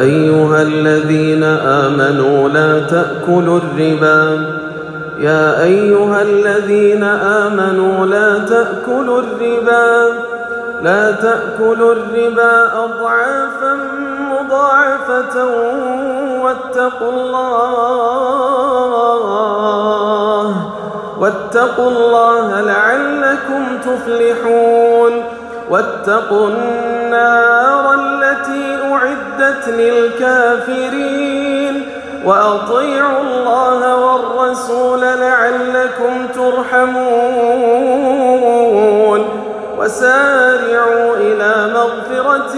أيها الذين آمنوا لا تأكلوا الربا. يا أيها الذين آمنوا لا تأكلوا الربا. لا تأكلوا الربا أضعافا مضاعفة واتقوا الله. واتقوا الله لعلكم تفلحون. واتقوا النار أعدت للكافرين وأطيعوا الله والرسول لعلكم ترحمون وسارعوا إلى مغفرة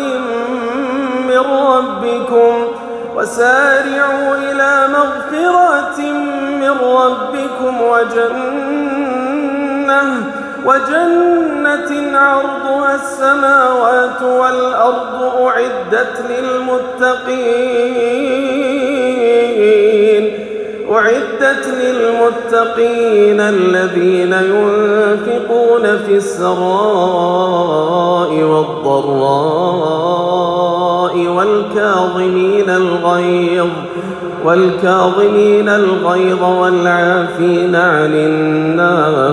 من ربكم وسارعوا إلى مغفرة من ربكم وجنة وجنة عرضها السماوات والأرض أعدت للمتقين أعدت للمتقين الذين ينفقون في السراء والضراء والكاظمين الغيظ والكاظمين الغيظ والعافين عن الناس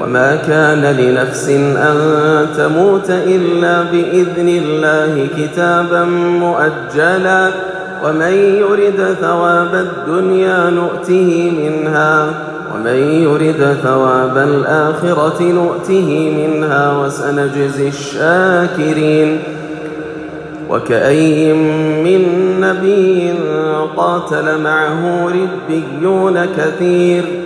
وما كان لنفس أن تموت إلا بإذن الله كتابا مؤجلا ومن يرد ثواب الدنيا نؤته منها ومن يرد ثواب الآخرة نؤته منها وسنجزي الشاكرين وكأي من نبي قاتل معه ربيون كثير